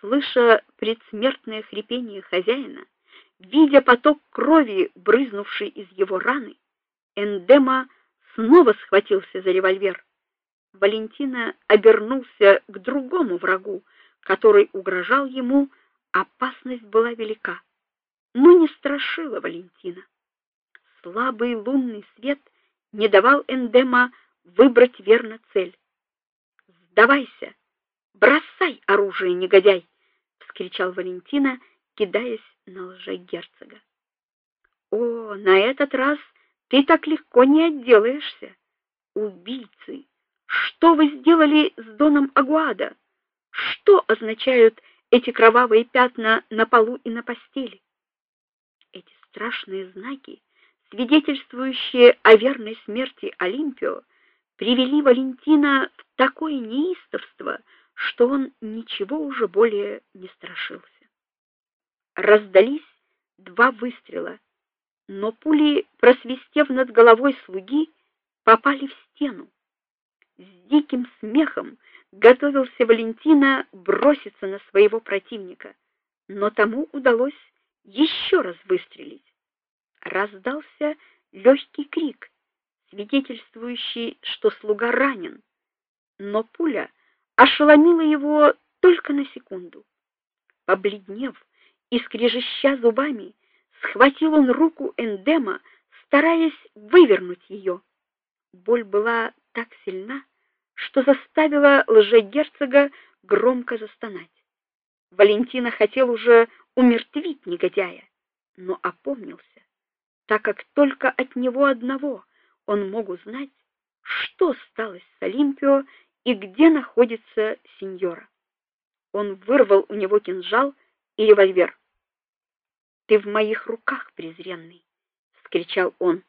Слыша предсмертное хрипение хозяина, видя поток крови, брызнувший из его раны, Эндема снова схватился за револьвер. Валентина обернулся к другому врагу, который угрожал ему, опасность была велика, но не страшила Валентина. Слабый лунный свет не давал Эндема выбрать верно цель. "Сдавайся, бросай оружие, негодяй!" вскричал Валентина, кидаясь на лже-герцога. "О, на этот раз ты так легко не отделаешься. Убийцы, что вы сделали с доном Агуада? Что означают эти кровавые пятна на полу и на постели?" Эти страшные знаки, свидетельствующие о верной смерти Олимпио, привели Валентина в такое неистовство, что он ничего уже более не страшился. Раздались два выстрела, но пули, просвистев над головой слуги, попали в стену. С диким смехом готовился Валентина броситься на своего противника, но тому удалось еще раз выстрелить. Раздался легкий крик, свидетельствующий, что слуга ранен, но пуля ошеломила его только на секунду. Побледнев и скрежеща зубами, схватил он руку Эндема, стараясь вывернуть ее. Боль была так сильна, что заставила лжегерцога громко застонать. Валентина хотел уже умертвить негодяя, но опомнился, так как только от него одного он мог узнать, что стало с Олимпио и где находится сеньора. Он вырвал у него кинжал и револьвер. Ты в моих руках, презренный, вскричал он.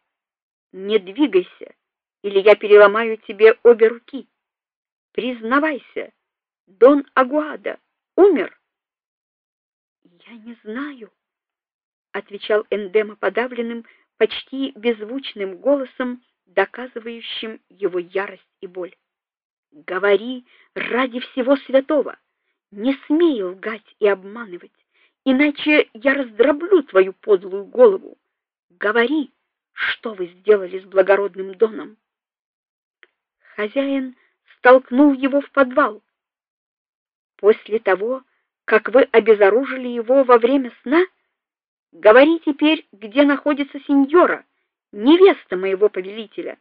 Не двигайся, или я переломаю тебе обе руки. Признавайся, Дон Агуада умер. Я не знаю, отвечал Эндема подавленным, почти беззвучным голосом, доказывающим его ярость и боль. Говори ради всего святого. Не смей лгать и обманывать, иначе я раздроблю твою подлую голову. Говори, что вы сделали с благородным доном. Хозяин столкнул его в подвал. После того, как вы обезоружили его во время сна, говори теперь, где находится сеньора, невеста моего повелителя.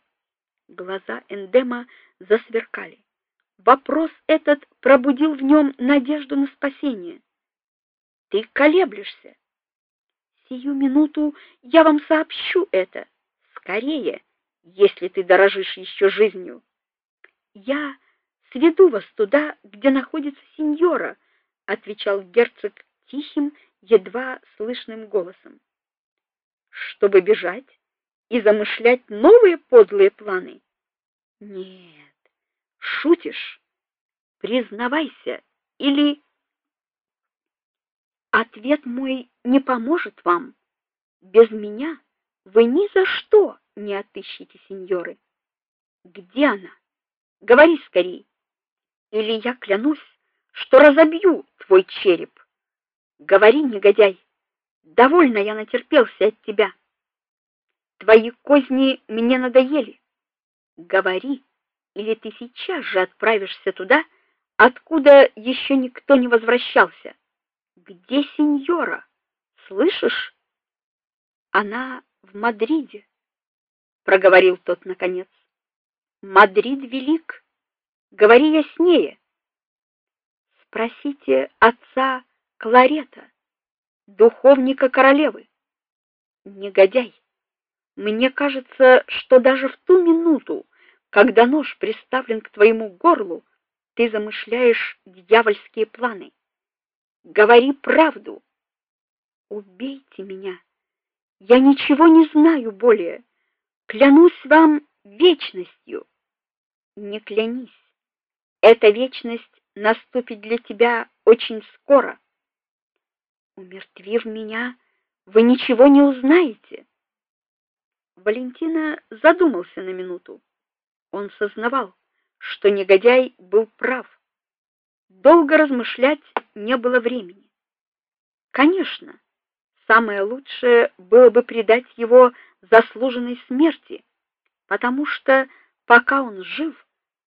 Глаза Эндема засверкали. Вопрос этот пробудил в нем надежду на спасение. Ты колеблешься. Сию минуту я вам сообщу это. Скорее, если ты дорожишь еще жизнью. Я сведу вас туда, где находится сеньора, отвечал герцог тихим, едва слышным голосом. Чтобы бежать и замышлять новые подлые планы? Нет. Шутишь? Признавайся, или Ответ мой не поможет вам. Без меня вы ни за что не отыщете сеньоры. Где она? Говори скорей, или я клянусь, что разобью твой череп. Говори, негодяй. Довольно я натерпелся от тебя. Твои козни мне надоели. Говори, или ты сейчас же отправишься туда, откуда еще никто не возвращался. Где сеньора? Слышишь? Она в Мадриде, проговорил тот наконец. Мадрид велик. Говори яснее. Спросите отца Кларета, духовника королевы. Негодяй. Мне кажется, что даже в ту минуту, когда нож приставлен к твоему горлу, ты замышляешь дьявольские планы. Говори правду. Убейте меня. Я ничего не знаю более. Клянусь вам вечностью. Не клянись. Эта вечность наступит для тебя очень скоро. Умертвив меня, вы ничего не узнаете. Валентина задумался на минуту. Он сознавал, что негодяй был прав. Долго размышлять не было времени. Конечно, самое лучшее было бы предать его заслуженной смерти, потому что пока он жив,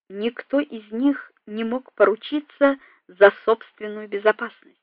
никто из них не мог поручиться за собственную безопасность.